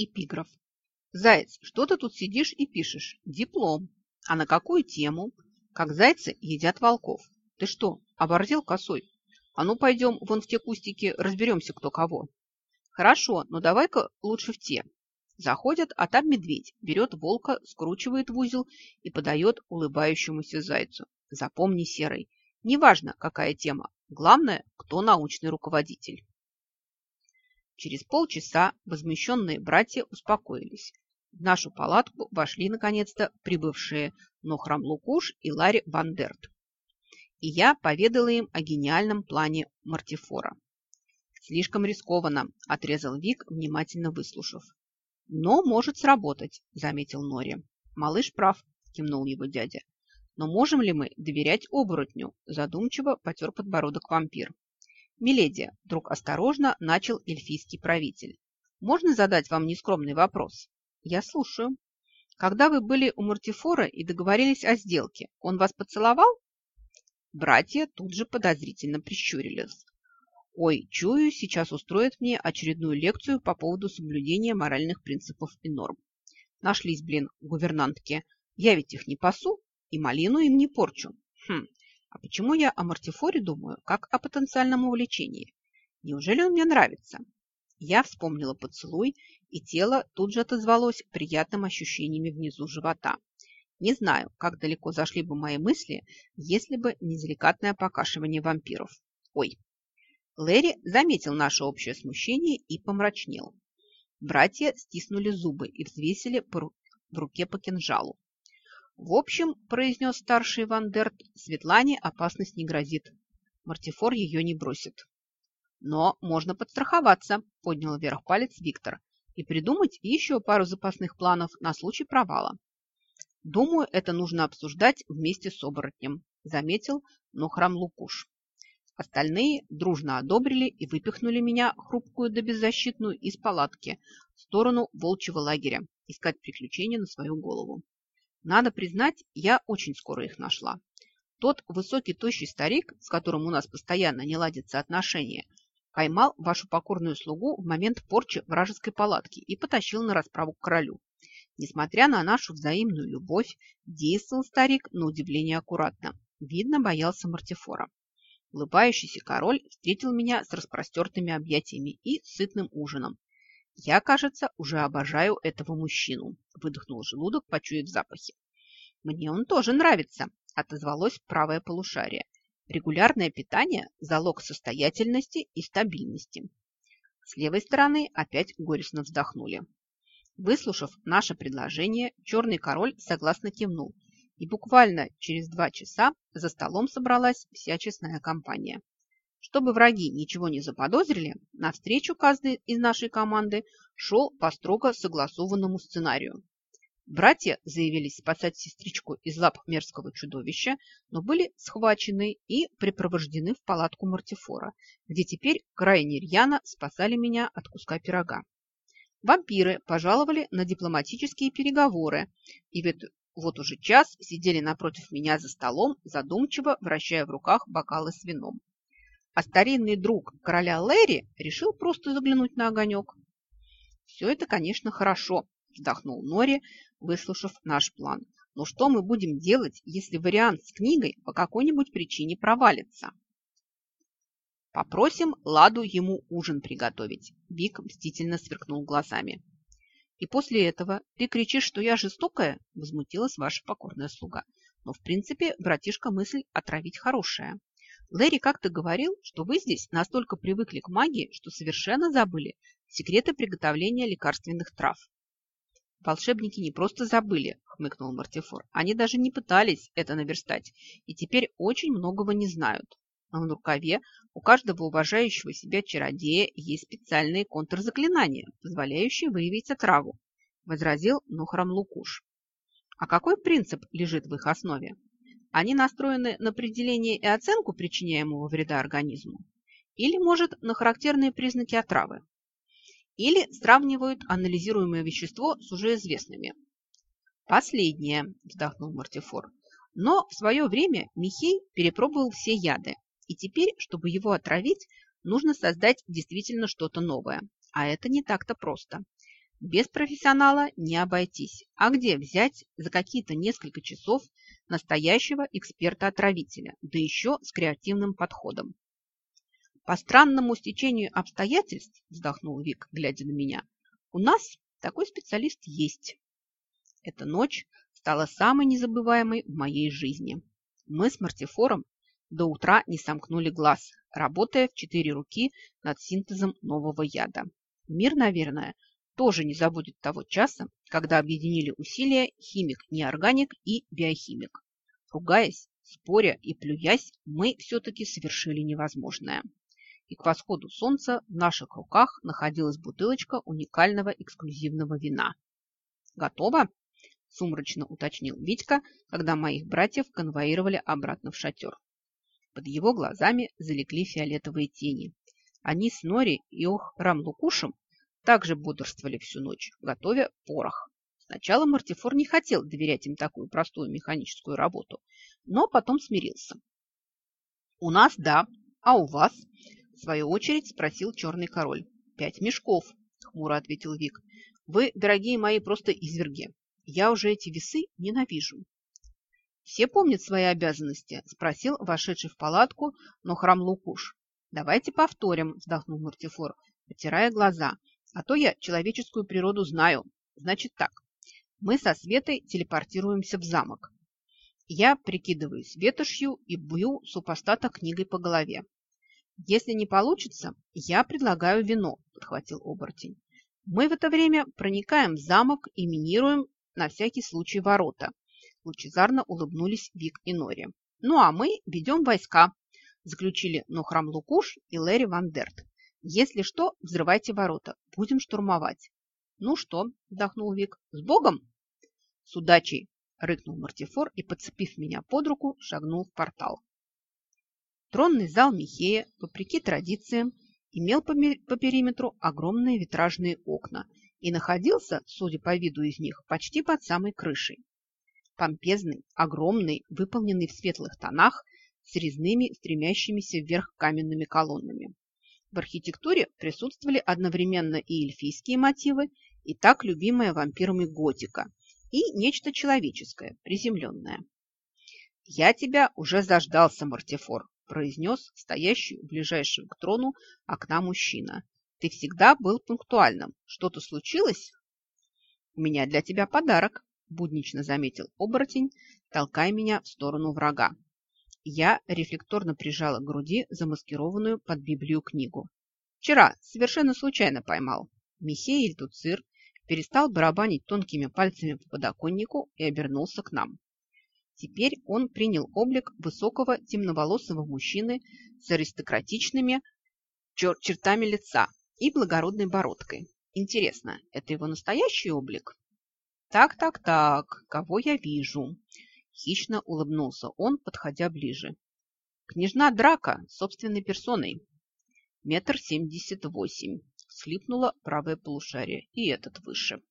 Эпиграф. Заяц, что ты тут сидишь и пишешь? Диплом. А на какую тему? Как зайцы едят волков. Ты что, оборзел косой? А ну, пойдем вон в те кустики, разберемся, кто кого. Хорошо, но давай-ка лучше в те. Заходят, а там медведь берет волка, скручивает в узел и подает улыбающемуся зайцу. Запомни, Серый, неважно, какая тема, главное, кто научный руководитель. Через полчаса возмущенные братья успокоились. В нашу палатку вошли, наконец-то, прибывшие Нохрам Лукуш и Ларри Вандерт. И я поведала им о гениальном плане Мартифора. «Слишком рискованно», – отрезал Вик, внимательно выслушав. «Но может сработать», – заметил Нори. «Малыш прав», – кивнул его дядя. «Но можем ли мы доверять оборотню?» – задумчиво потер подбородок вампир. «Миледи», – вдруг осторожно начал эльфийский правитель. «Можно задать вам нескромный вопрос?» «Я слушаю». «Когда вы были у Мартифора и договорились о сделке, он вас поцеловал?» Братья тут же подозрительно прищурились. «Ой, чую, сейчас устроят мне очередную лекцию по поводу соблюдения моральных принципов и норм. Нашлись, блин, гувернантки. Я ведь их не пасу и малину им не порчу. Хм, а почему я о Мартифоре думаю, как о потенциальном увлечении? Неужели он мне нравится? Я вспомнила поцелуй, и тело тут же отозвалось приятным ощущениями внизу живота. Не знаю, как далеко зашли бы мои мысли, если бы не деликатное покашивание вампиров. Ой. Лэри заметил наше общее смущение и помрачнел. Братья стиснули зубы и взвесили в руке по кинжалу. В общем, произнес старший Вандерт, Светлане опасность не грозит. Мартифор ее не бросит. Но можно подстраховаться, поднял вверх палец Виктор, и придумать еще пару запасных планов на случай провала. Думаю, это нужно обсуждать вместе с оборотнем, заметил Нохрам Лукуш. Остальные дружно одобрили и выпихнули меня, хрупкую да беззащитную, из палатки в сторону волчьего лагеря, искать приключения на свою голову. Надо признать, я очень скоро их нашла. Тот высокий, тощий старик, с которым у нас постоянно не ладятся отношения, поймал вашу покорную слугу в момент порчи вражеской палатки и потащил на расправу к королю. Несмотря на нашу взаимную любовь, действовал старик на удивление аккуратно. Видно, боялся Мартифора. Улыбающийся король встретил меня с распростертыми объятиями и сытным ужином, «Я, кажется, уже обожаю этого мужчину», – выдохнул желудок, почуяв запахи. «Мне он тоже нравится», – отозвалось правое полушарие. «Регулярное питание – залог состоятельности и стабильности». С левой стороны опять горестно вздохнули. Выслушав наше предложение, черный король согласно кивнул, и буквально через два часа за столом собралась вся честная компания. Чтобы враги ничего не заподозрили, навстречу каждый из нашей команды шел по строго согласованному сценарию. Братья заявились спасать сестричку из лап мерзкого чудовища, но были схвачены и припровождены в палатку Мартифора, где теперь крайне рьяно спасали меня от куска пирога. Вампиры пожаловали на дипломатические переговоры и вот уже час сидели напротив меня за столом, задумчиво вращая в руках бокалы с вином а старинный друг короля Лэри решил просто заглянуть на огонек. «Все это, конечно, хорошо», – вздохнул Нори, выслушав наш план. «Но что мы будем делать, если вариант с книгой по какой-нибудь причине провалится?» «Попросим Ладу ему ужин приготовить», – Вик мстительно сверкнул глазами. «И после этого ты кричишь, что я жестокая?» – возмутилась ваша покорная слуга. «Но, в принципе, братишка, мысль отравить хорошая». Лэри как-то говорил, что вы здесь настолько привыкли к магии, что совершенно забыли секреты приготовления лекарственных трав. Волшебники не просто забыли, хмыкнул Мартифор. Они даже не пытались это наверстать и теперь очень многого не знают. Но на рукаве у каждого уважающего себя чародея есть специальные контрзаклинания, позволяющие выявить отраву, возразил Нухрам Лукуш. А какой принцип лежит в их основе? Они настроены на определение и оценку причиняемого вреда организму или, может, на характерные признаки отравы. Или сравнивают анализируемое вещество с уже известными. Последнее, вздохнул Мартифор. Но в свое время Михей перепробовал все яды, и теперь, чтобы его отравить, нужно создать действительно что-то новое. А это не так-то просто. Без профессионала не обойтись. А где взять за какие-то несколько часов настоящего эксперта-отравителя, да еще с креативным подходом? По странному стечению обстоятельств, вздохнул Вик, глядя на меня, у нас такой специалист есть. Эта ночь стала самой незабываемой в моей жизни. Мы с Мартифором до утра не сомкнули глаз, работая в четыре руки над синтезом нового яда. Мир, наверное, тоже не забудет того часа, когда объединили усилия химик-неорганик и биохимик. Ругаясь, споря и плюясь, мы все-таки совершили невозможное. И к восходу солнца в наших руках находилась бутылочка уникального эксклюзивного вина. «Готово?» – сумрачно уточнил Витька, когда моих братьев конвоировали обратно в шатер. Под его глазами залегли фиолетовые тени. Они с Нори и Ох Рамлукушем также бодрствовали всю ночь, готовя порох. Сначала Мартифор не хотел доверять им такую простую механическую работу, но потом смирился. «У нас – да, а у вас?» – в свою очередь спросил черный король. «Пять мешков», – хмуро ответил Вик. «Вы, дорогие мои, просто изверги. Я уже эти весы ненавижу». «Все помнят свои обязанности?» – спросил вошедший в палатку, но храм Лукуш. «Давайте повторим», – вздохнул Мартифор, потирая глаза. А то я человеческую природу знаю. Значит так, мы со Светой телепортируемся в замок. Я прикидываюсь ветошью и бью супостата книгой по голове. Если не получится, я предлагаю вино, подхватил оборотень. Мы в это время проникаем в замок и минируем на всякий случай ворота. Лучезарно улыбнулись Вик и Нори. Ну а мы ведем войска, заключили Нохрам Лукуш и Лэри Вандерт. Если что, взрывайте ворота. Будем штурмовать. Ну что, вздохнул Вик, с Богом? С удачей, рыкнул Мартифор и, подцепив меня под руку, шагнул в портал. Тронный зал Михея, вопреки традициям, имел по, по периметру огромные витражные окна и находился, судя по виду из них, почти под самой крышей. Помпезный, огромный, выполненный в светлых тонах, с резными, стремящимися вверх каменными колоннами. В архитектуре присутствовали одновременно и эльфийские мотивы, и так любимая вампирами готика, и нечто человеческое, приземленное. «Я тебя уже заждался, Мартифор», – произнес стоящий у ближайшего к трону окна мужчина. «Ты всегда был пунктуальным. Что-то случилось?» «У меня для тебя подарок», – буднично заметил оборотень, толкая меня в сторону врага. Я рефлекторно прижала к груди замаскированную под Библию книгу. Вчера совершенно случайно поймал. Михеиль Туцир перестал барабанить тонкими пальцами по подоконнику и обернулся к нам. Теперь он принял облик высокого темноволосого мужчины с аристократичными чер чертами лица и благородной бородкой. Интересно, это его настоящий облик? Так-так-так, кого я вижу? Хищно улыбнулся он, подходя ближе. Княжна Драка собственной персоной. Метр семьдесят восемь. Слипнуло правое полушарие. И этот выше.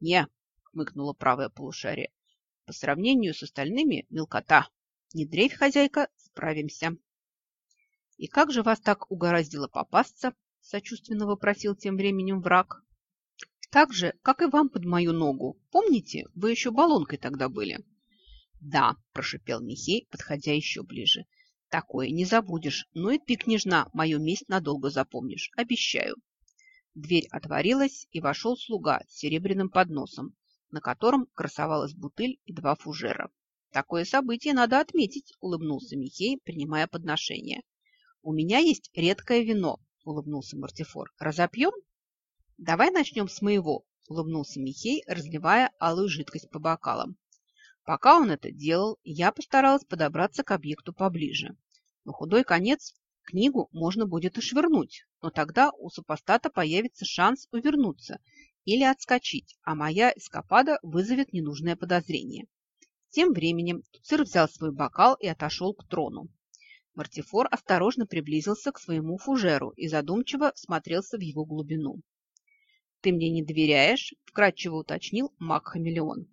Не, хмыкнуло правое полушарие. По сравнению с остальными мелкота. Не дрейфь, хозяйка, справимся. И как же вас так угораздило попасться? Сочувственно вопросил тем временем враг. Так же, как и вам под мою ногу. Помните, вы еще баллонкой тогда были? «Да», – прошипел Михей, подходя еще ближе. «Такое не забудешь. Ну и ты, княжна, мою месть надолго запомнишь. Обещаю». Дверь отворилась, и вошел слуга с серебряным подносом, на котором красовалась бутыль и два фужера. «Такое событие надо отметить», – улыбнулся Михей, принимая подношение. «У меня есть редкое вино», – улыбнулся Мартифор. «Разопьем?» «Давай начнем с моего», – улыбнулся Михей, разливая алую жидкость по бокалам. Пока он это делал, я постаралась подобраться к объекту поближе. На худой конец книгу можно будет и швырнуть, но тогда у супостата появится шанс увернуться или отскочить, а моя эскапада вызовет ненужное подозрение. Тем временем Туцир взял свой бокал и отошел к трону. Мартифор осторожно приблизился к своему фужеру и задумчиво смотрелся в его глубину. «Ты мне не доверяешь?» – вкратчиво уточнил маг-хамелеон.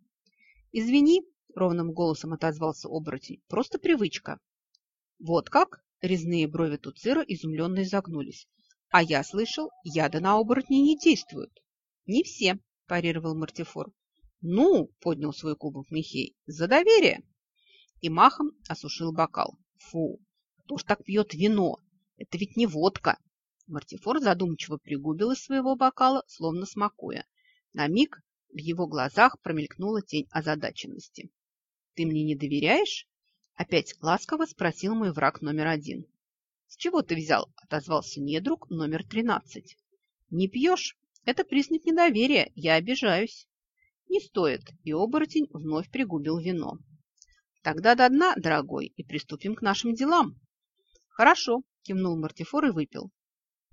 «Извини, ровным голосом отозвался оборотень. Просто привычка. Вот как? Резные брови Туцира изумленно изогнулись. А я слышал, яды на оборотни не действуют. Не все, парировал Мартифор. Ну, поднял свой кубок Михей, за доверие. И махом осушил бокал. Фу, кто ж так пьет вино? Это ведь не водка. Мартифор задумчиво пригубил из своего бокала, словно смакуя. На миг в его глазах промелькнула тень озадаченности. «Ты мне не доверяешь?» Опять ласково спросил мой враг номер один. «С чего ты взял?» – отозвался недруг номер тринадцать. «Не пьешь? Это признак недоверия. Я обижаюсь». «Не стоит», и оборотень вновь пригубил вино. «Тогда до дна, дорогой, и приступим к нашим делам». «Хорошо», – кивнул Мартифор и выпил.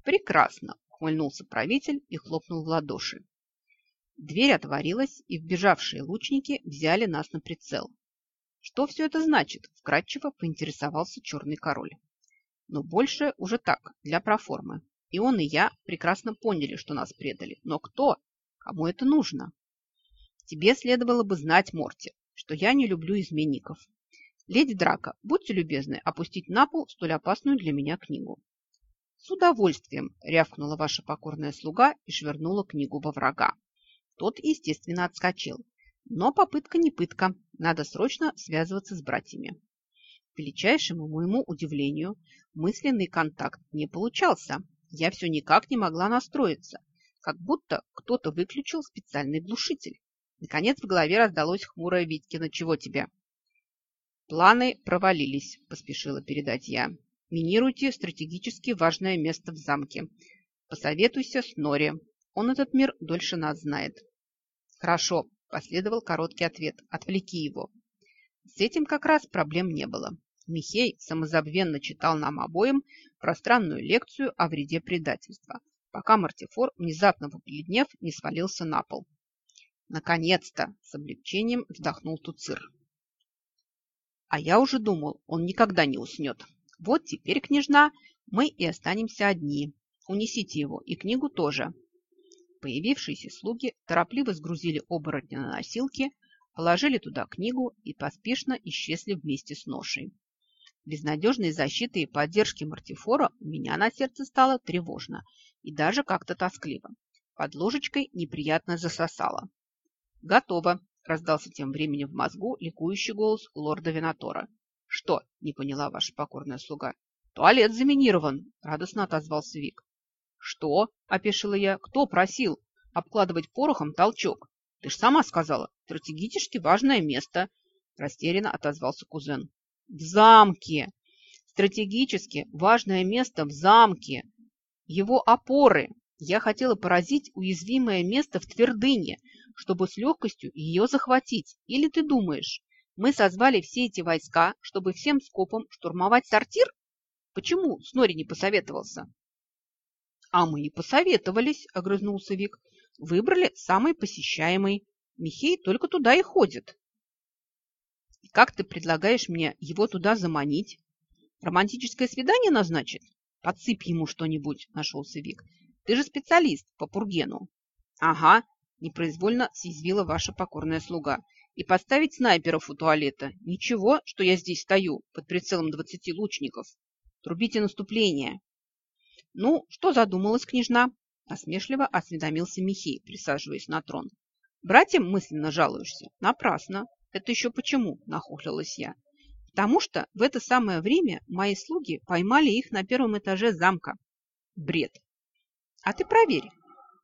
«Прекрасно!» – ухмыльнулся правитель и хлопнул в ладоши. Дверь отворилась, и вбежавшие лучники взяли нас на прицел. «Что все это значит?» – вкратчиво поинтересовался черный король. Но больше уже так, для проформы. И он, и я прекрасно поняли, что нас предали. Но кто? Кому это нужно? Тебе следовало бы знать, Морти, что я не люблю изменников. Леди Драка, будьте любезны опустить на пол столь опасную для меня книгу. «С удовольствием!» – рявкнула ваша покорная слуга и швырнула книгу во врага. Тот, естественно, отскочил. Но попытка не пытка. Надо срочно связываться с братьями. К величайшему моему удивлению, мысленный контакт не получался. Я все никак не могла настроиться, как будто кто-то выключил специальный глушитель. Наконец в голове раздалось хмурое Витькино «Чего тебе?» «Планы провалились», – поспешила передать я. Минируйте стратегически важное место в замке. Посоветуйся с Нори. Он этот мир дольше нас знает. Хорошо, последовал короткий ответ. Отвлеки его. С этим как раз проблем не было. Михей самозабвенно читал нам обоим пространную лекцию о вреде предательства, пока Мартифор, внезапно побледнев, не свалился на пол. Наконец-то! С облегчением вздохнул Туцир. А я уже думал, он никогда не уснет. Вот теперь, княжна, мы и останемся одни. Унесите его, и книгу тоже. Появившиеся слуги торопливо сгрузили оборотня на носилки, положили туда книгу и поспешно исчезли вместе с ношей. Без надежной защиты и поддержки Мартифора у меня на сердце стало тревожно и даже как-то тоскливо. Под ложечкой неприятно засосало. «Готово!» – раздался тем временем в мозгу ликующий голос лорда Винатора. «Что?» – не поняла ваша покорная слуга. «Туалет заминирован!» – радостно отозвался Вик. «Что?» – опешила я. «Кто просил обкладывать порохом толчок? Ты ж сама сказала, стратегически важное место!» Растерянно отозвался кузен. «В замке! Стратегически важное место в замке! Его опоры! Я хотела поразить уязвимое место в твердыне, чтобы с легкостью ее захватить. Или ты думаешь, мы созвали все эти войска, чтобы всем скопом штурмовать сортир? Почему Снори не посоветовался? А мы и посоветовались, огрызнулся Вик. Выбрали самый посещаемый. Михей только туда и ходит. Как ты предлагаешь мне его туда заманить? Романтическое свидание назначить? Подсыпь ему что-нибудь, нашелся Вик. Ты же специалист по Пургену. Ага, непроизвольно съязвила ваша покорная слуга и поставить снайперов у туалета. Ничего, что я здесь стою под прицелом двадцати лучников. Трубите наступление. Ну, что задумалась княжна? Осмешливо осведомился Михей, присаживаясь на трон. Братьям мысленно жалуешься? Напрасно. Это еще почему? Нахохлилась я. Потому что в это самое время мои слуги поймали их на первом этаже замка. Бред. А ты проверь.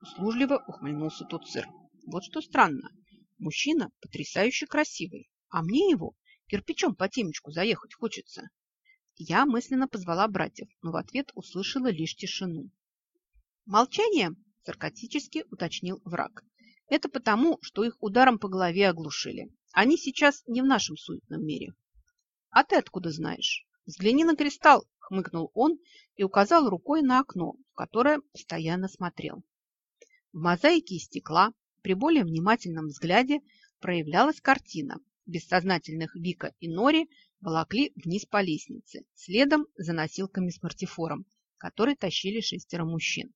Услужливо ухмыльнулся тот сыр. Вот что странно. Мужчина потрясающе красивый, а мне его кирпичом по темечку заехать хочется. Я мысленно позвала братьев, но в ответ услышала лишь тишину. Молчание саркастически уточнил враг. Это потому, что их ударом по голове оглушили. Они сейчас не в нашем суетном мире. А ты откуда знаешь? Взгляни на кристалл, хмыкнул он и указал рукой на окно, в которое постоянно смотрел. В мозаике из стекла при более внимательном взгляде проявлялась картина. Бессознательных Вика и Нори волокли вниз по лестнице, следом за носилками с мартифором, который тащили шестеро мужчин.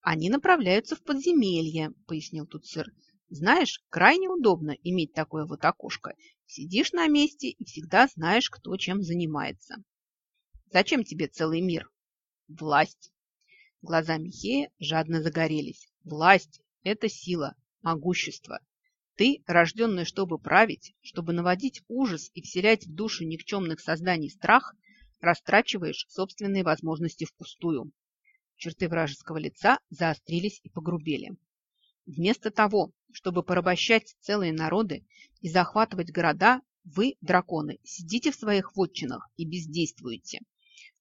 «Они направляются в подземелье», – пояснил тут сыр. «Знаешь, крайне удобно иметь такое вот окошко. Сидишь на месте и всегда знаешь, кто чем занимается». «Зачем тебе целый мир?» «Власть». Глаза Михея жадно загорелись. «Власть это сила, могущество. Ты, рожденный, чтобы править, чтобы наводить ужас и вселять в душу никчемных созданий страх, растрачиваешь собственные возможности впустую. Черты вражеского лица заострились и погрубели. Вместо того, чтобы порабощать целые народы и захватывать города, вы, драконы, сидите в своих вотчинах и бездействуете.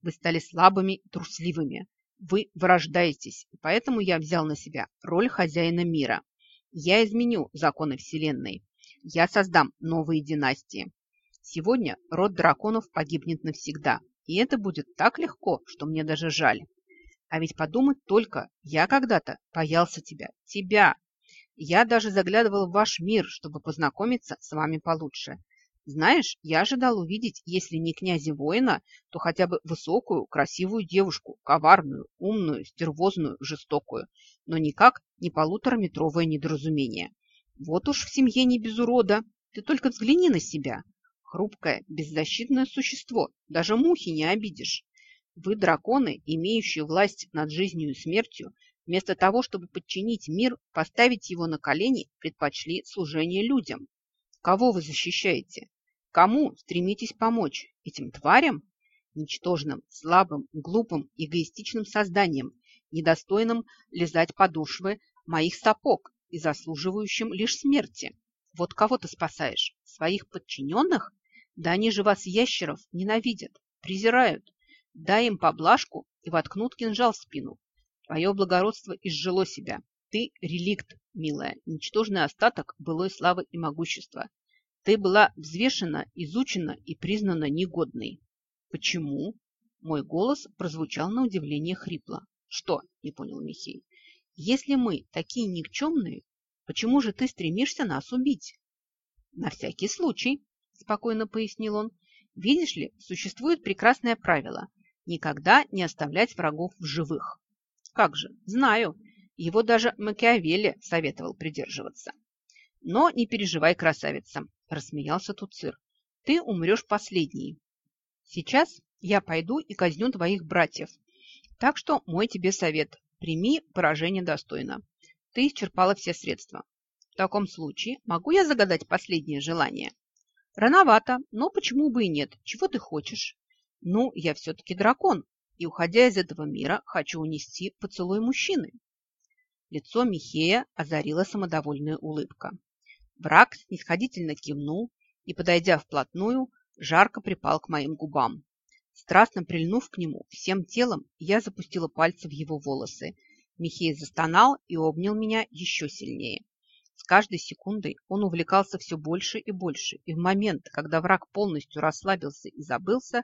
Вы стали слабыми и трусливыми. Вы вырождаетесь, поэтому я взял на себя роль хозяина мира. Я изменю законы Вселенной. Я создам новые династии. Сегодня род драконов погибнет навсегда. И это будет так легко, что мне даже жаль. А ведь подумать только, я когда-то боялся тебя, тебя. Я даже заглядывал в ваш мир, чтобы познакомиться с вами получше. Знаешь, я ожидал увидеть, если не князя-воина, то хотя бы высокую, красивую девушку, коварную, умную, стервозную, жестокую, но никак не полутораметровое недоразумение. Вот уж в семье не без урода. Ты только взгляни на себя. Хрупкое, беззащитное существо. Даже мухи не обидишь. Вы, драконы, имеющие власть над жизнью и смертью, вместо того, чтобы подчинить мир, поставить его на колени, предпочли служение людям. Кого вы защищаете? Кому стремитесь помочь? Этим тварям? Ничтожным, слабым, глупым, эгоистичным созданием, недостойным лизать подошвы моих сапог и заслуживающим лишь смерти. Вот кого ты спасаешь? Своих подчиненных? Да они же вас, ящеров, ненавидят, презирают. Дай им поблажку и воткнут кинжал в спину. Твое благородство изжило себя. Ты реликт, милая, ничтожный остаток былой славы и могущества. Ты была взвешена, изучена и признана негодной. Почему? Мой голос прозвучал на удивление хрипло. Что? Не понял Михей. Если мы такие никчемные, почему же ты стремишься нас убить? На всякий случай, спокойно пояснил он. Видишь ли, существует прекрасное правило – никогда не оставлять врагов в живых. Как же, знаю, его даже Макиавелли советовал придерживаться. Но не переживай, красавица, – рассмеялся Туцир. «Ты умрешь последний. Сейчас я пойду и казню твоих братьев. Так что мой тебе совет – прими поражение достойно. Ты исчерпала все средства. В таком случае могу я загадать последнее желание?» «Рановато, но почему бы и нет? Чего ты хочешь?» «Ну, я все-таки дракон, и, уходя из этого мира, хочу унести поцелуй мужчины». Лицо Михея озарила самодовольная улыбка. Враг снисходительно кивнул и, подойдя вплотную, жарко припал к моим губам. Страстно прильнув к нему всем телом, я запустила пальцы в его волосы. Михей застонал и обнял меня еще сильнее. С каждой секундой он увлекался все больше и больше, и в момент, когда враг полностью расслабился и забылся,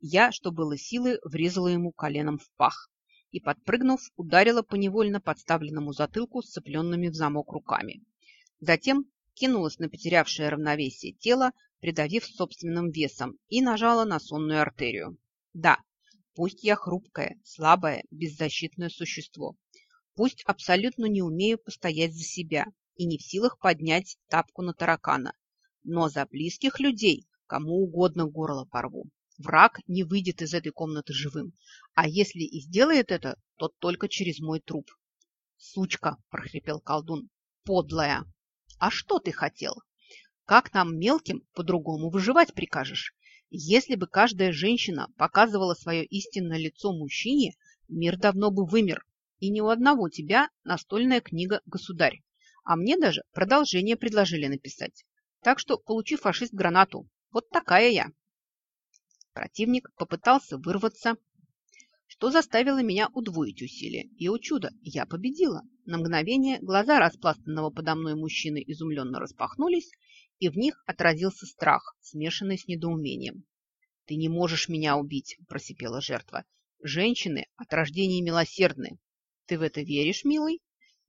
я, что было силы, врезала ему коленом в пах и, подпрыгнув, ударила по невольно подставленному затылку с цепленными в замок руками. Затем кинулась на потерявшее равновесие тело, придавив собственным весом, и нажала на сонную артерию. Да, пусть я хрупкое, слабое, беззащитное существо, пусть абсолютно не умею постоять за себя и не в силах поднять тапку на таракана, но за близких людей кому угодно горло порву. Враг не выйдет из этой комнаты живым, а если и сделает это, то только через мой труп. «Сучка!» – прохрипел колдун. «Подлая!» А что ты хотел? Как нам мелким по-другому выживать прикажешь? Если бы каждая женщина показывала свое истинное лицо мужчине, мир давно бы вымер. И ни у одного тебя настольная книга «Государь». А мне даже продолжение предложили написать. Так что получи фашист гранату. Вот такая я. Противник попытался вырваться, что заставило меня удвоить усилия. И, о чудо, я победила. На мгновение глаза распластанного подо мной мужчины изумленно распахнулись, и в них отразился страх, смешанный с недоумением. «Ты не можешь меня убить», – просипела жертва. «Женщины от рождения милосердны. Ты в это веришь, милый?»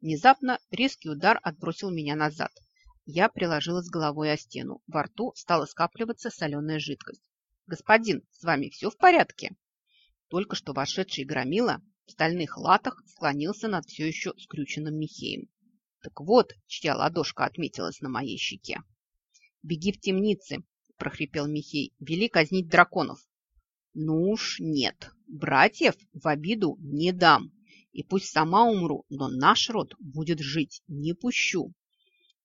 Внезапно резкий удар отбросил меня назад. Я приложилась головой о стену. Во рту стала скапливаться соленая жидкость. «Господин, с вами все в порядке?» Только что вошедший громила в стальных латах склонился над все еще скрюченным Михеем. Так вот, чья ладошка отметилась на моей щеке. «Беги в темницы!» – прохрипел Михей. «Вели казнить драконов!» «Ну уж нет, братьев в обиду не дам. И пусть сама умру, но наш род будет жить, не пущу.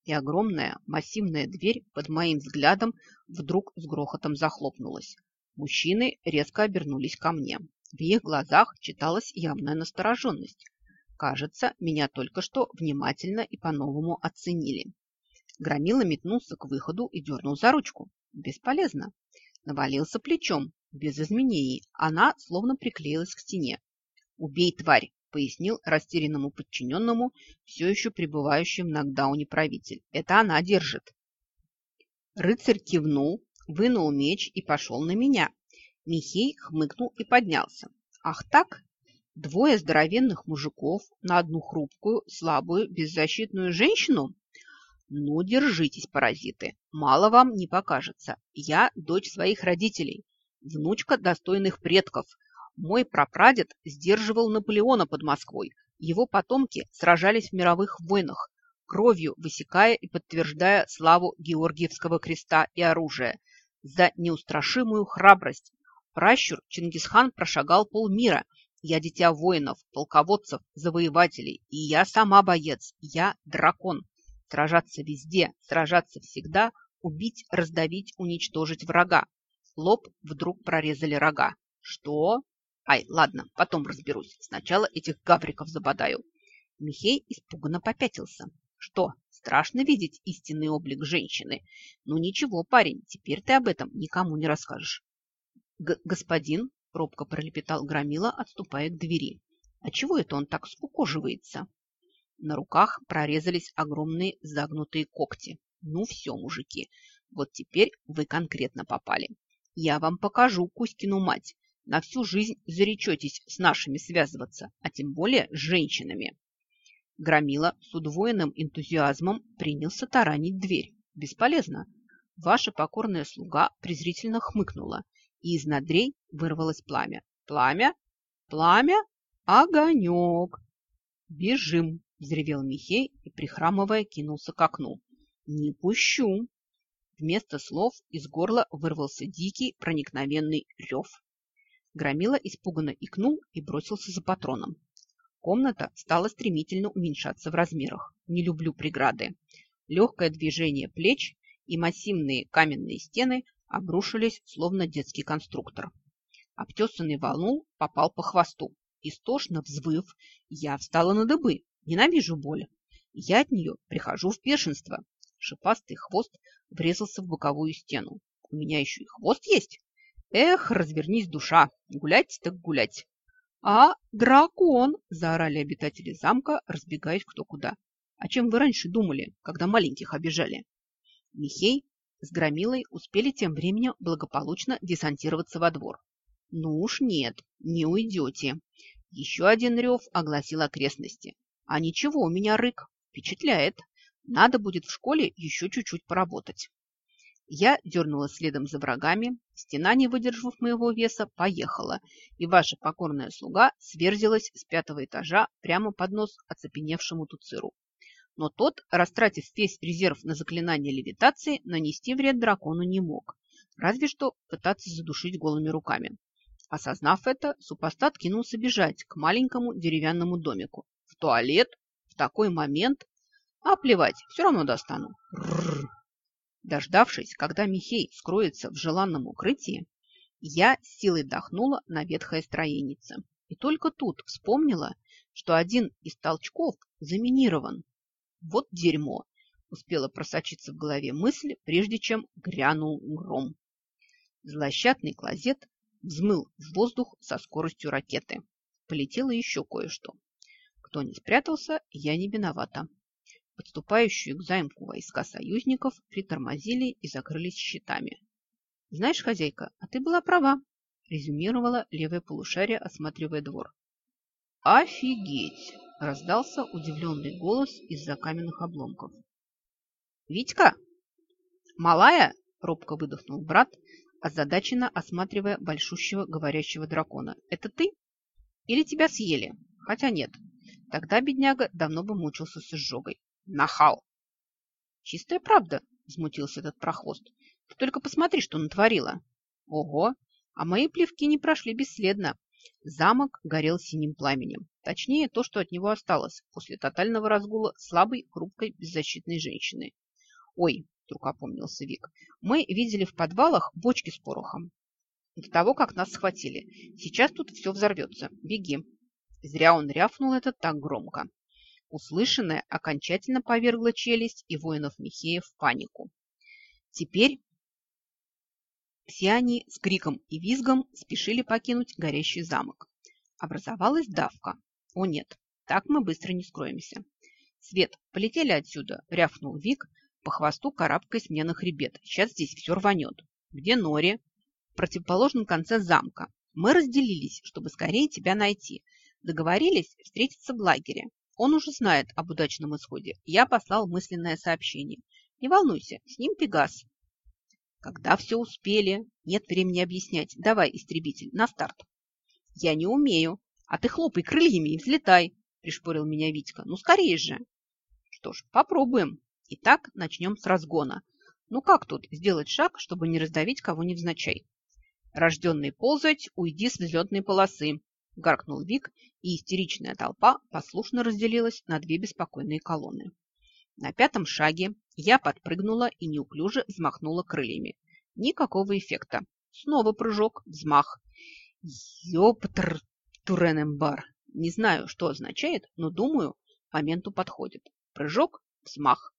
И огромная массивная дверь под моим взглядом вдруг с грохотом захлопнулась. Мужчины резко обернулись ко мне. В их глазах читалась явная настороженность. Кажется, меня только что внимательно и по-новому оценили. Громила метнулся к выходу и дернул за ручку. Бесполезно. Навалился плечом, без изменений. Она словно приклеилась к стене. «Убей, тварь!» – пояснил растерянному подчиненному, все еще пребывающим в нокдауне правитель. «Это она держит». Рыцарь кивнул, вынул меч и пошел на меня. Михей хмыкнул и поднялся. «Ах так? Двое здоровенных мужиков на одну хрупкую, слабую, беззащитную женщину? Ну, держитесь, паразиты, мало вам не покажется. Я дочь своих родителей, внучка достойных предков. Мой прапрадед сдерживал Наполеона под Москвой. Его потомки сражались в мировых войнах, кровью высекая и подтверждая славу Георгиевского креста и оружия. За неустрашимую храбрость пращур Чингисхан прошагал полмира – я дитя воинов, полководцев, завоевателей, и я сама боец, я дракон. Сражаться везде, сражаться всегда, убить, раздавить, уничтожить врага. Лоб вдруг прорезали рога. Что? Ай, ладно, потом разберусь. Сначала этих гавриков забодаю. Михей испуганно попятился. Что, страшно видеть истинный облик женщины? Ну ничего, парень, теперь ты об этом никому не расскажешь. Г господин, Робко пролепетал Громила, отступая к двери. А чего это он так скукоживается? На руках прорезались огромные загнутые когти. Ну все, мужики, вот теперь вы конкретно попали. Я вам покажу Кузькину мать. На всю жизнь заречетесь с нашими связываться, а тем более с женщинами. Громила с удвоенным энтузиазмом принялся таранить дверь. Бесполезно. Ваша покорная слуга презрительно хмыкнула и из ноздрей вырвалось пламя. «Пламя? Пламя? Огонек!» «Бежим!» – взревел Михей и, прихрамывая, кинулся к окну. «Не пущу!» Вместо слов из горла вырвался дикий проникновенный рев. Громила испуганно икнул и бросился за патроном. Комната стала стремительно уменьшаться в размерах. Не люблю преграды. Легкое движение плеч и массивные каменные стены обрушились, словно детский конструктор. Обтесанный валун попал по хвосту. Истошно взвыв, я встала на дыбы. Ненавижу боль. Я от нее прихожу в бешенство. Шипастый хвост врезался в боковую стену. У меня еще и хвост есть. Эх, развернись, душа. Гулять так гулять. А, дракон! Заорали обитатели замка, разбегаясь кто куда. А чем вы раньше думали, когда маленьких обижали? Михей с Громилой успели тем временем благополучно десантироваться во двор. Ну уж нет, не уйдете. Еще один рев огласил окрестности. А ничего, у меня рык. Впечатляет. Надо будет в школе еще чуть-чуть поработать. Я дернула следом за врагами, стена, не выдержав моего веса, поехала, и ваша покорная слуга сверзилась с пятого этажа прямо под нос оцепеневшему туциру но тот, растратив весь резерв на заклинание левитации, нанести вред дракону не мог, разве что пытаться задушить голыми руками. Осознав это, супостат кинулся бежать к маленькому деревянному домику. В туалет? В такой момент? А плевать, все равно достану. Рррр. Дождавшись, когда Михей скроется в желанном укрытии, я с силой дохнула на ветхое строенице. И только тут вспомнила, что один из толчков заминирован. Вот дерьмо! Успела просочиться в голове мысль, прежде чем грянул гром. Злосчастный клозет взмыл в воздух со скоростью ракеты. Полетело еще кое-что. Кто не спрятался, я не виновата. Подступающие к займку войска союзников притормозили и закрылись щитами. «Знаешь, хозяйка, а ты была права», – резюмировала левое полушарие, осматривая двор. «Офигеть!» раздался удивленный голос из-за каменных обломков. «Витька!» «Малая!» – робко выдохнул брат, озадаченно осматривая большущего говорящего дракона. «Это ты? Или тебя съели? Хотя нет. Тогда бедняга давно бы мучился с изжогой. Нахал!» «Чистая правда!» – взмутился этот прохвост. «Ты только посмотри, что натворила!» «Ого! А мои плевки не прошли бесследно. Замок горел синим пламенем. Точнее, то, что от него осталось после тотального разгула слабой, хрупкой, беззащитной женщины. «Ой!» – вдруг опомнился Вик. «Мы видели в подвалах бочки с порохом. До того, как нас схватили. Сейчас тут все взорвется. Беги!» Зря он рявкнул это так громко. Услышанное окончательно повергло челюсть и воинов Михея в панику. Теперь все они с криком и визгом спешили покинуть горящий замок. Образовалась давка. О нет, так мы быстро не скроемся. Свет, полетели отсюда, рявкнул Вик, по хвосту карабкаясь мне на хребет. Сейчас здесь все рванет. Где Нори? В противоположном конце замка. Мы разделились, чтобы скорее тебя найти. Договорились встретиться в лагере. Он уже знает об удачном исходе. Я послал мысленное сообщение. Не волнуйся, с ним Пегас. Когда все успели? Нет времени объяснять. Давай, истребитель, на старт. Я не умею. А ты хлопай крыльями и взлетай, пришпорил меня Витька. Ну, скорее же. Что ж, попробуем. Итак, начнем с разгона. Ну как тут сделать шаг, чтобы не раздавить кого невзначай? Рожденный ползать, уйди с взлетной полосы, гаркнул Вик, и истеричная толпа послушно разделилась на две беспокойные колонны. На пятом шаге я подпрыгнула и неуклюже взмахнула крыльями. Никакого эффекта. Снова прыжок, взмах. Ёптр Туренембар. Не знаю, что означает, но думаю, моменту подходит. Прыжок, взмах.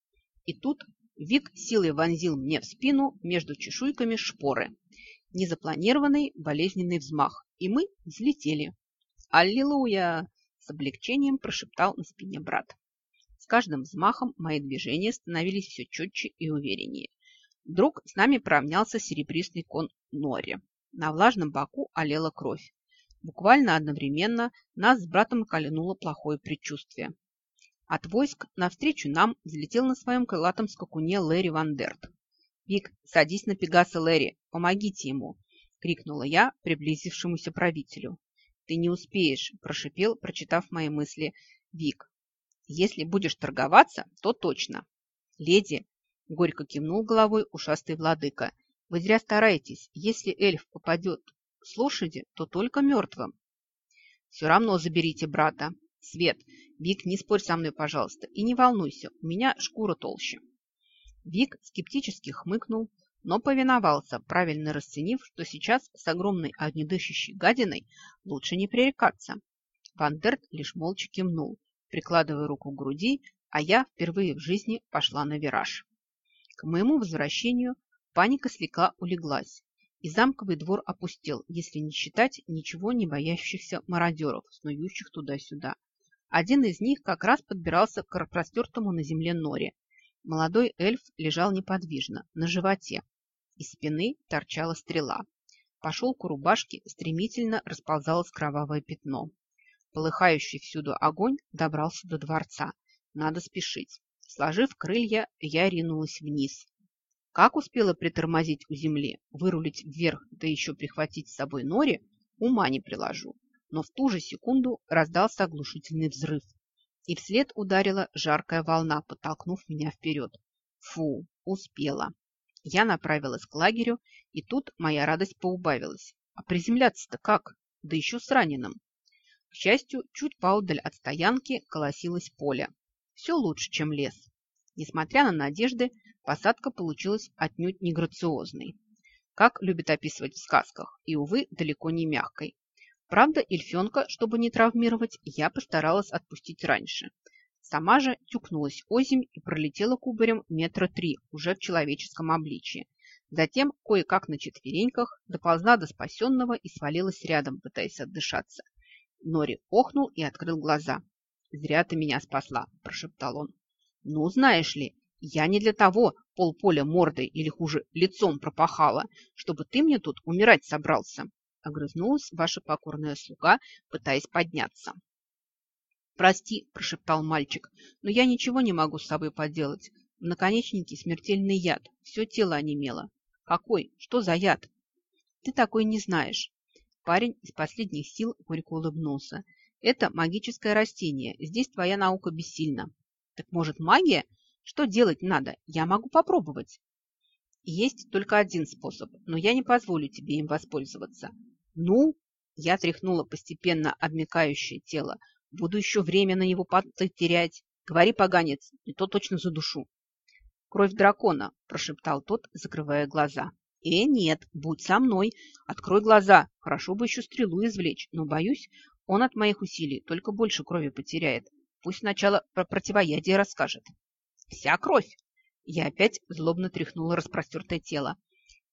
И тут Вик силой вонзил мне в спину между чешуйками шпоры. Незапланированный болезненный взмах. И мы взлетели. «Аллилуйя!» – с облегчением прошептал на спине брат. С каждым взмахом мои движения становились все четче и увереннее. Вдруг с нами поравнялся серебристый кон Нори. На влажном боку олела кровь. Буквально одновременно нас с братом коленуло плохое предчувствие. От войск навстречу нам взлетел на своем крылатом скакуне Лэри Вандерт. «Вик, садись на Пегаса Лэри, помогите ему!» – крикнула я приблизившемуся правителю. «Ты не успеешь!» – прошипел, прочитав мои мысли Вик. Если будешь торговаться, то точно. Леди, горько кивнул головой ушастый владыка, вы зря стараетесь. Если эльф попадет с лошади, то только мертвым. Все равно заберите брата. Свет, Вик, не спорь со мной, пожалуйста, и не волнуйся, у меня шкура толще. Вик скептически хмыкнул, но повиновался, правильно расценив, что сейчас с огромной огнедышащей гадиной лучше не пререкаться. Вандерт лишь молча кивнул, прикладывая руку к груди, а я впервые в жизни пошла на вираж. К моему возвращению паника слегка улеглась, и замковый двор опустел, если не считать ничего не боящихся мародеров, снующих туда-сюда. Один из них как раз подбирался к распростертому на земле норе. Молодой эльф лежал неподвижно, на животе. Из спины торчала стрела. По шелку рубашки стремительно расползалось кровавое пятно. Полыхающий всюду огонь добрался до дворца. Надо спешить. Сложив крылья, я ринулась вниз. Как успела притормозить у земли, вырулить вверх, да еще прихватить с собой Нори, ума не приложу. Но в ту же секунду раздался оглушительный взрыв. И вслед ударила жаркая волна, подтолкнув меня вперед. Фу, успела. Я направилась к лагерю, и тут моя радость поубавилась. А приземляться-то как? Да еще с раненым. К счастью, чуть поодаль от стоянки колосилось поле. Все лучше, чем лес. Несмотря на надежды, посадка получилась отнюдь не грациозной. Как любят описывать в сказках, и, увы, далеко не мягкой. Правда, эльфенка, чтобы не травмировать, я постаралась отпустить раньше. Сама же тюкнулась озимь и пролетела кубарем метра три, уже в человеческом обличье. Затем, кое-как на четвереньках, доползла до спасенного и свалилась рядом, пытаясь отдышаться. Нори охнул и открыл глаза. «Зря ты меня спасла», – прошептал он. «Ну, знаешь ли, я не для того полполя мордой или, хуже, лицом пропахала, чтобы ты мне тут умирать собрался», – огрызнулась ваша покорная слуга, пытаясь подняться. «Прости», – прошептал мальчик, – «но я ничего не могу с собой поделать. В наконечнике смертельный яд, все тело онемело». «Какой? Что за яд?» «Ты такой не знаешь. Парень из последних сил горько улыбнулся. Это магическое растение. Здесь твоя наука бессильна. Так может магия? Что делать надо? Я могу попробовать. Есть только один способ, но я не позволю тебе им воспользоваться. Ну, Я тряхнула постепенно обмякающее тело. Буду еще время на него терять. Говори, поганец, не то точно задушу. Кровь дракона, прошептал тот, закрывая глаза. Э, нет, будь со мной. Открой глаза. Хорошо бы еще стрелу извлечь, но, боюсь, он от моих усилий только больше крови потеряет. Пусть сначала про противоядие расскажет. Вся кровь. Я опять злобно тряхнула распростертое тело.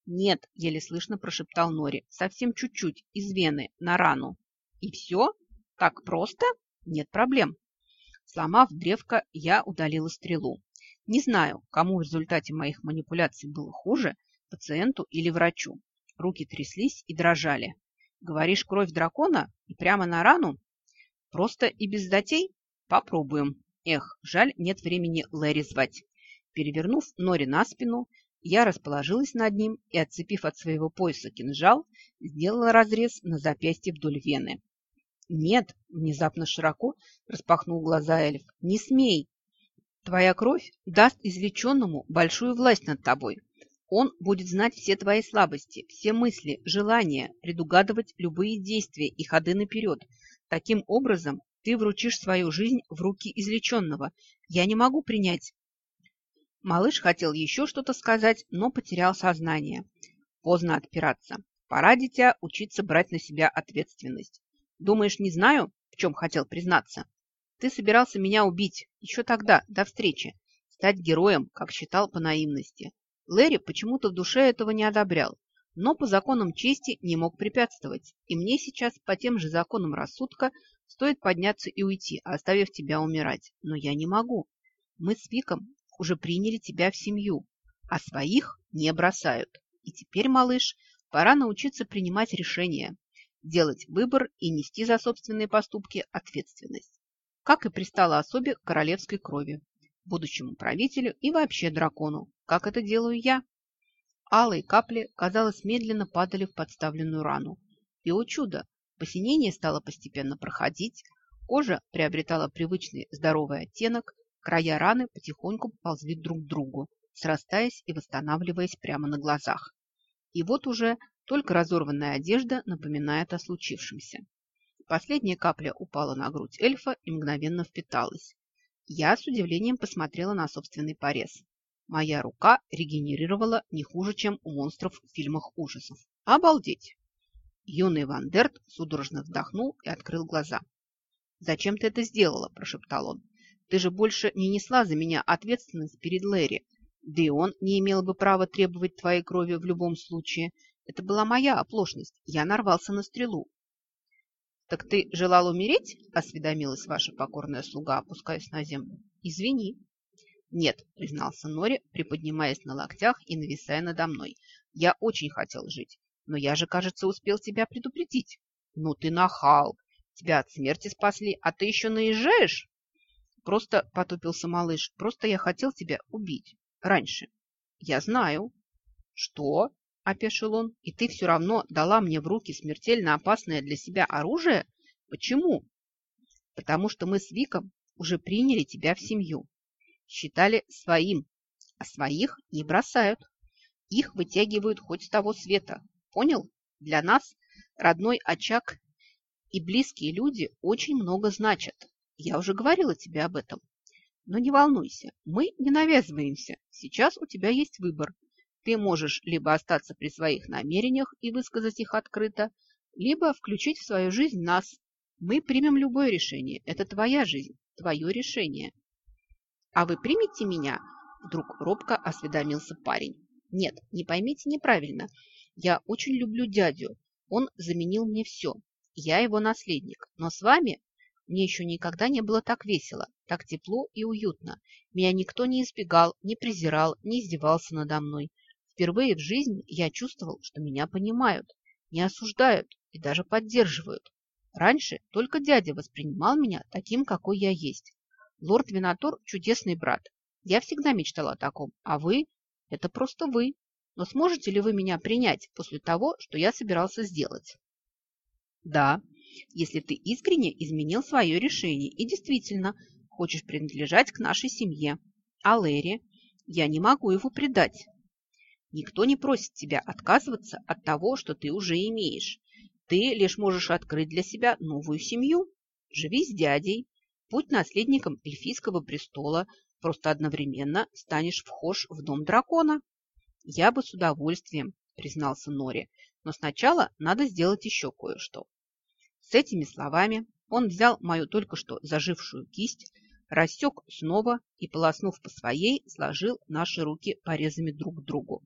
«Нет», – еле слышно прошептал Нори, – «совсем чуть-чуть, из вены, на рану». «И все? Так просто? Нет проблем». Сломав древко, я удалила стрелу. Не знаю, кому в результате моих манипуляций было хуже, пациенту или врачу. Руки тряслись и дрожали. Говоришь, кровь дракона? И прямо на рану? Просто и без затей? Попробуем. Эх, жаль, нет времени Лэри звать. Перевернув Нори на спину, я расположилась над ним и, отцепив от своего пояса кинжал, сделала разрез на запястье вдоль вены. «Нет!» – внезапно широко распахнул глаза эльф. «Не смей! Твоя кровь даст извлеченному большую власть над тобой. Он будет знать все твои слабости, все мысли, желания, предугадывать любые действия и ходы наперед. Таким образом, ты вручишь свою жизнь в руки излеченного. Я не могу принять. Малыш хотел еще что-то сказать, но потерял сознание. Поздно отпираться. Пора, дитя, учиться брать на себя ответственность. Думаешь, не знаю, в чем хотел признаться? Ты собирался меня убить еще тогда, до встречи, стать героем, как считал по наивности. Лэри почему-то в душе этого не одобрял, но по законам чести не мог препятствовать, и мне сейчас по тем же законам рассудка стоит подняться и уйти, оставив тебя умирать. Но я не могу. Мы с Виком уже приняли тебя в семью, а своих не бросают. И теперь, малыш, пора научиться принимать решения, делать выбор и нести за собственные поступки ответственность как и пристало особе королевской крови, будущему правителю и вообще дракону, как это делаю я. Алые капли, казалось, медленно падали в подставленную рану. И, о чудо, посинение стало постепенно проходить, кожа приобретала привычный здоровый оттенок, края раны потихоньку ползли друг к другу, срастаясь и восстанавливаясь прямо на глазах. И вот уже только разорванная одежда напоминает о случившемся. Последняя капля упала на грудь эльфа и мгновенно впиталась. Я с удивлением посмотрела на собственный порез. Моя рука регенерировала не хуже, чем у монстров в фильмах ужасов. Обалдеть! Юный Вандерт судорожно вздохнул и открыл глаза. «Зачем ты это сделала?» – прошептал он. «Ты же больше не несла за меня ответственность перед Лэри. Да и он не имел бы права требовать твоей крови в любом случае. Это была моя оплошность. Я нарвался на стрелу. «Так ты желал умереть?» – осведомилась ваша покорная слуга, опускаясь на землю. «Извини». «Нет», – признался Нори, приподнимаясь на локтях и нависая надо мной. «Я очень хотел жить, но я же, кажется, успел тебя предупредить». «Ну ты нахал! Тебя от смерти спасли, а ты еще наезжаешь?» «Просто», – потупился малыш, – «просто я хотел тебя убить. Раньше». «Я знаю». «Что?» – опешил он. «И ты все равно дала мне в руки смертельно опасное для себя оружие? Почему?» «Потому что мы с Виком уже приняли тебя в семью. Считали своим, а своих не бросают. Их вытягивают хоть с того света. Понял? Для нас родной очаг и близкие люди очень много значат. Я уже говорила тебе об этом. Но не волнуйся, мы не навязываемся. Сейчас у тебя есть выбор – ты можешь либо остаться при своих намерениях и высказать их открыто, либо включить в свою жизнь нас. Мы примем любое решение. Это твоя жизнь, твое решение. А вы примете меня? Вдруг робко осведомился парень. Нет, не поймите неправильно. Я очень люблю дядю. Он заменил мне все. Я его наследник. Но с вами мне еще никогда не было так весело, так тепло и уютно. Меня никто не избегал, не презирал, не издевался надо мной. Впервые в жизни я чувствовал, что меня понимают, не осуждают и даже поддерживают. Раньше только дядя воспринимал меня таким, какой я есть. Лорд Винатор – чудесный брат. Я всегда мечтал о таком, а вы – это просто вы. Но сможете ли вы меня принять после того, что я собирался сделать? Да, если ты искренне изменил свое решение и действительно хочешь принадлежать к нашей семье. А Лэри, я не могу его предать. Никто не просит тебя отказываться от того, что ты уже имеешь. ты лишь можешь открыть для себя новую семью. Живи с дядей, будь наследником эльфийского престола, просто одновременно станешь вхож в дом дракона. Я бы с удовольствием, признался Нори, но сначала надо сделать еще кое-что. С этими словами он взял мою только что зажившую кисть, рассек снова и, полоснув по своей, сложил наши руки порезами друг к другу.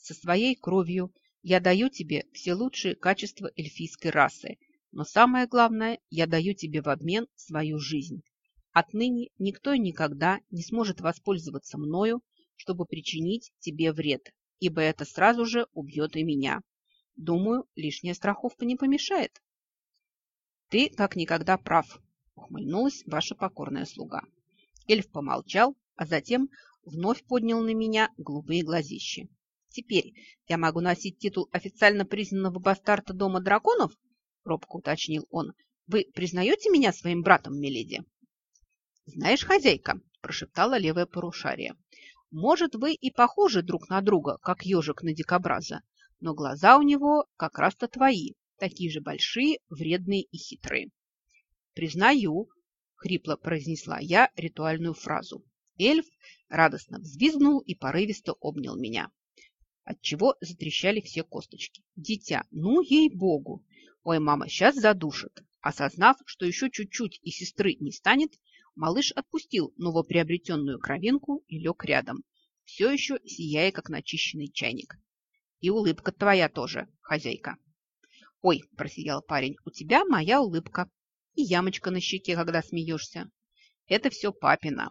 Со своей кровью я даю тебе все лучшие качества эльфийской расы, но самое главное, я даю тебе в обмен свою жизнь. Отныне никто и никогда не сможет воспользоваться мною, чтобы причинить тебе вред, ибо это сразу же убьет и меня. Думаю, лишняя страховка не помешает. Ты как никогда прав, ухмыльнулась ваша покорная слуга. Эльф помолчал, а затем вновь поднял на меня голубые глазищи. Теперь я могу носить титул официально признанного бастарда Дома драконов? Робко уточнил он. Вы признаете меня своим братом, миледи? Знаешь, хозяйка, прошептала левая порушария. Может, вы и похожи друг на друга, как ежик на дикобраза, но глаза у него как раз-то твои, такие же большие, вредные и хитрые. «Признаю», — хрипло произнесла я ритуальную фразу. Эльф радостно взвизгнул и порывисто обнял меня, отчего затрещали все косточки. «Дитя, ну ей-богу! Ой, мама, сейчас задушит!» Осознав, что еще чуть-чуть и сестры не станет, малыш отпустил новоприобретенную кровинку и лег рядом, все еще сияя, как начищенный чайник. «И улыбка твоя тоже, хозяйка!» «Ой!» – просиял парень. «У тебя моя улыбка!» и ямочка на щеке, когда смеешься. Это все папина.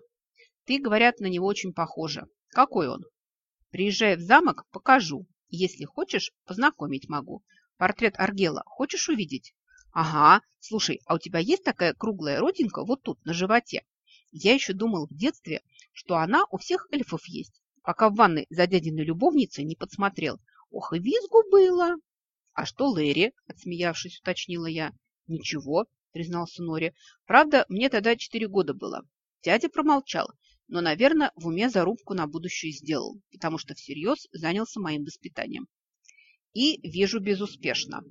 Ты, говорят, на него очень похожа. Какой он? Приезжай в замок, покажу. Если хочешь, познакомить могу. Портрет Аргела хочешь увидеть? Ага. Слушай, а у тебя есть такая круглая родинка вот тут, на животе? Я еще думал в детстве, что она у всех эльфов есть, пока в ванной за дядиной любовницей не подсмотрел. Ох, и визгу было. А что Лэри? Отсмеявшись, уточнила я. Ничего, признался Нори. Правда, мне тогда четыре года было. Дядя промолчал, но, наверное, в уме зарубку на будущее сделал, потому что всерьез занялся моим воспитанием. И вижу безуспешно.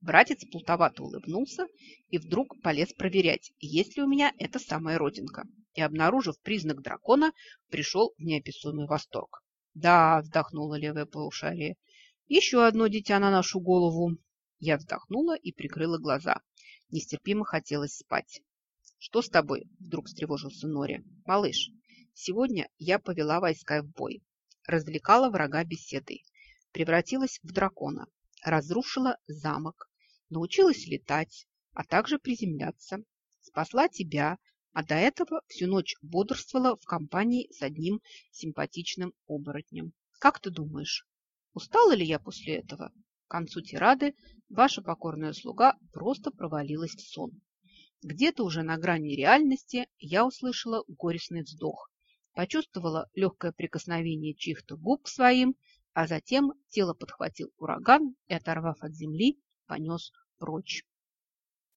Братец плутовато улыбнулся и вдруг полез проверять, есть ли у меня эта самая родинка. И, обнаружив признак дракона, пришел в неописуемый восторг. «Да», – вздохнула левая полушарие, – «еще одно дитя на нашу голову». Я вздохнула и прикрыла глаза. Нестерпимо хотелось спать. «Что с тобой?» – вдруг встревожился Нори. «Малыш, сегодня я повела войска в бой, развлекала врага беседой, превратилась в дракона, разрушила замок, научилась летать, а также приземляться, спасла тебя, а до этого всю ночь бодрствовала в компании с одним симпатичным оборотнем. Как ты думаешь, устала ли я после этого?» К концу тирады ваша покорная слуга просто провалилась в сон. Где-то уже на грани реальности я услышала горестный вздох, почувствовала легкое прикосновение чьих-то губ к своим, а затем тело подхватил ураган и, оторвав от земли, понес прочь.